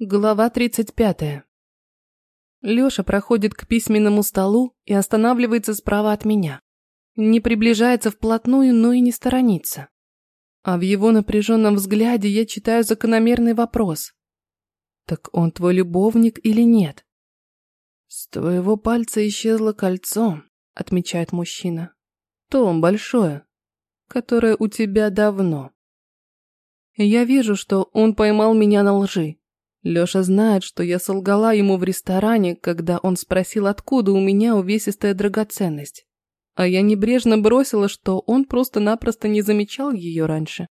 Глава 35. Лёша проходит к письменному столу и останавливается справа от меня. Не приближается вплотную, но и не сторонится. А в его напряженном взгляде я читаю закономерный вопрос. Так он твой любовник или нет? С твоего пальца исчезло кольцо, отмечает мужчина. То большое, которое у тебя давно. Я вижу, что он поймал меня на лжи, Лёша знает, что я солгала ему в ресторане, когда он спросил, откуда у меня увесистая драгоценность. А я небрежно бросила, что он просто-напросто не замечал её раньше.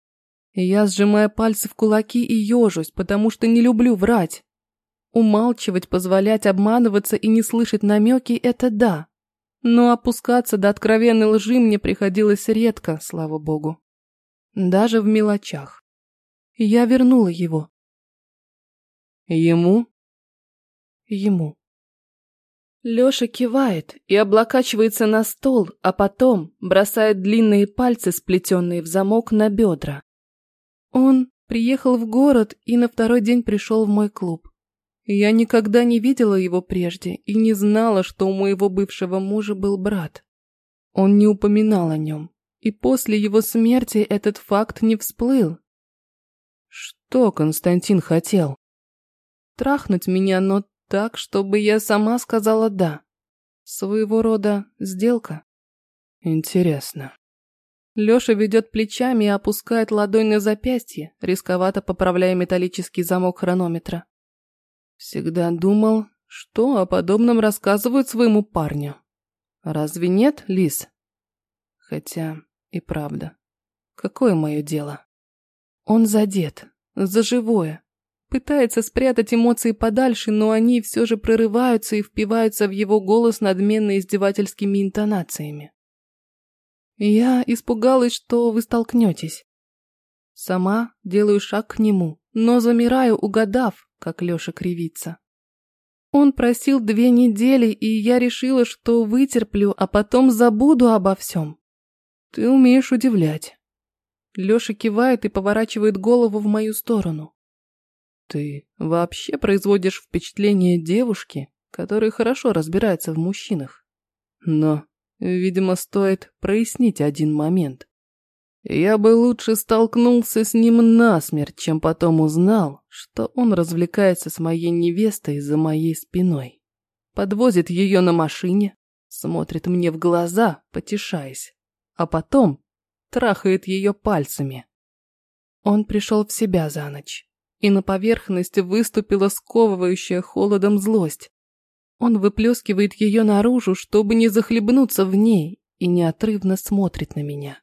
Я, сжимая пальцы в кулаки и ёжусь, потому что не люблю врать. Умалчивать, позволять обманываться и не слышать намеки – это да. Но опускаться до откровенной лжи мне приходилось редко, слава богу. Даже в мелочах. Я вернула его, Ему? Ему. Лёша кивает и облокачивается на стол, а потом бросает длинные пальцы, сплетенные в замок, на бедра. Он приехал в город и на второй день пришел в мой клуб. Я никогда не видела его прежде и не знала, что у моего бывшего мужа был брат. Он не упоминал о нем, и после его смерти этот факт не всплыл. Что Константин хотел? Трахнуть меня, но так, чтобы я сама сказала «да». Своего рода сделка. Интересно. Лёша ведет плечами и опускает ладонь на запястье, рисковато поправляя металлический замок хронометра. Всегда думал, что о подобном рассказывают своему парню. Разве нет, Лис? Хотя и правда. Какое мое дело? Он задет, за живое. Пытается спрятать эмоции подальше, но они все же прорываются и впиваются в его голос надменно издевательскими интонациями. Я испугалась, что вы столкнетесь. Сама делаю шаг к нему, но замираю, угадав, как Леша кривится. Он просил две недели, и я решила, что вытерплю, а потом забуду обо всем. Ты умеешь удивлять. Леша кивает и поворачивает голову в мою сторону. Ты вообще производишь впечатление девушки, которая хорошо разбирается в мужчинах. Но, видимо, стоит прояснить один момент. Я бы лучше столкнулся с ним насмерть, чем потом узнал, что он развлекается с моей невестой за моей спиной. Подвозит ее на машине, смотрит мне в глаза, потешаясь, а потом трахает ее пальцами. Он пришел в себя за ночь и на поверхность выступила сковывающая холодом злость. Он выплескивает ее наружу, чтобы не захлебнуться в ней, и неотрывно смотрит на меня.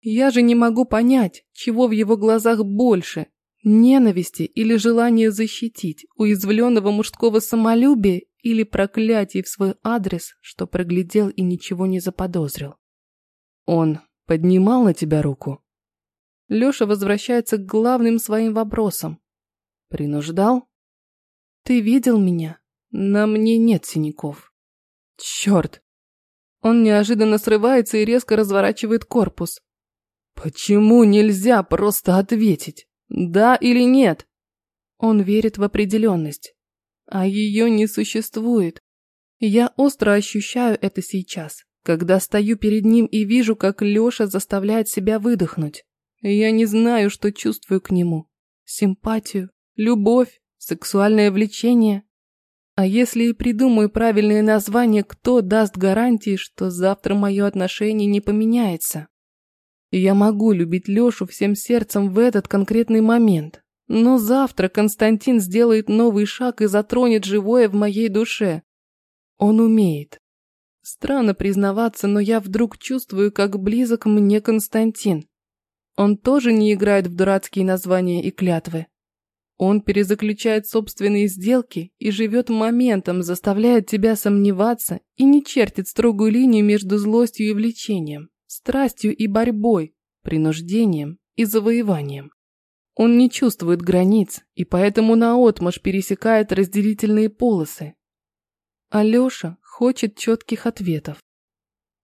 Я же не могу понять, чего в его глазах больше – ненависти или желания защитить, уязвленного мужского самолюбия или проклятий в свой адрес, что проглядел и ничего не заподозрил. Он поднимал на тебя руку? Лёша возвращается к главным своим вопросам. Принуждал? Ты видел меня? На мне нет синяков. Чёрт! Он неожиданно срывается и резко разворачивает корпус. Почему нельзя просто ответить? Да или нет? Он верит в определенность, а ее не существует. Я остро ощущаю это сейчас, когда стою перед ним и вижу, как Лёша заставляет себя выдохнуть. Я не знаю, что чувствую к нему. Симпатию, любовь, сексуальное влечение. А если и придумаю правильное название, кто даст гарантии, что завтра мое отношение не поменяется? Я могу любить Лешу всем сердцем в этот конкретный момент. Но завтра Константин сделает новый шаг и затронет живое в моей душе. Он умеет. Странно признаваться, но я вдруг чувствую, как близок мне Константин. Он тоже не играет в дурацкие названия и клятвы. Он перезаключает собственные сделки и живет моментом, заставляет тебя сомневаться и не чертит строгую линию между злостью и влечением, страстью и борьбой, принуждением и завоеванием. Он не чувствует границ и поэтому наотмашь пересекает разделительные полосы. Алёша хочет четких ответов.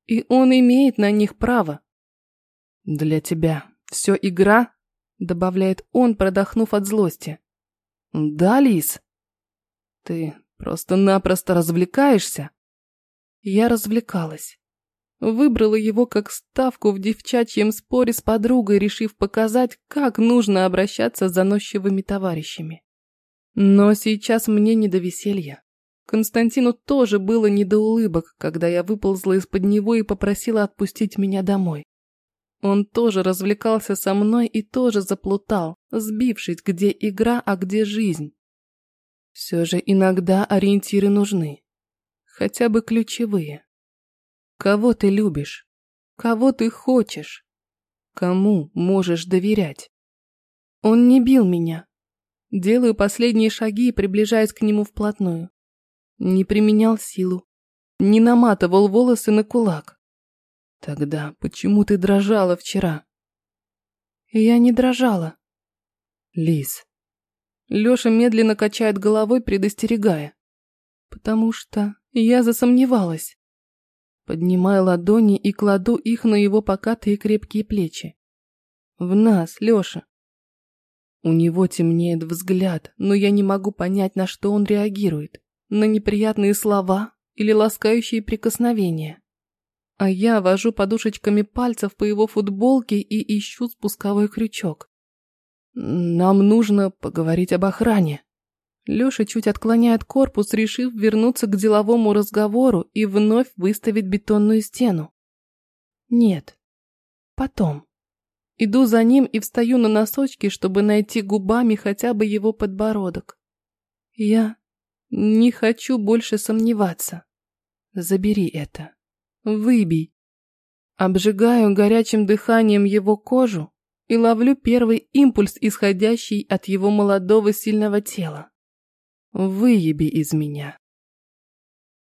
И он имеет на них право. Для тебя все игра?» Добавляет он, продохнув от злости. Да, Лис? Ты просто-напросто развлекаешься? Я развлекалась. Выбрала его как ставку в девчачьем споре с подругой, решив показать, как нужно обращаться с заносчивыми товарищами. Но сейчас мне не до веселья. Константину тоже было не до улыбок, когда я выползла из-под него и попросила отпустить меня домой. Он тоже развлекался со мной и тоже заплутал, сбившись, где игра, а где жизнь. Все же иногда ориентиры нужны. Хотя бы ключевые. Кого ты любишь? Кого ты хочешь? Кому можешь доверять? Он не бил меня. Делаю последние шаги и приближаюсь к нему вплотную. Не применял силу. Не наматывал волосы на кулак. Тогда почему ты дрожала вчера? Я не дрожала. Лис. Лёша медленно качает головой, предостерегая. Потому что я засомневалась. Поднимаю ладони и кладу их на его покатые крепкие плечи. В нас, Лёша. У него темнеет взгляд, но я не могу понять, на что он реагирует. На неприятные слова или ласкающие прикосновения. А я вожу подушечками пальцев по его футболке и ищу спусковой крючок. Нам нужно поговорить об охране. Лёша чуть отклоняет корпус, решив вернуться к деловому разговору и вновь выставить бетонную стену. Нет. Потом. Иду за ним и встаю на носочки, чтобы найти губами хотя бы его подбородок. Я не хочу больше сомневаться. Забери это. Выбей. Обжигаю горячим дыханием его кожу и ловлю первый импульс, исходящий от его молодого сильного тела. Выеби из меня.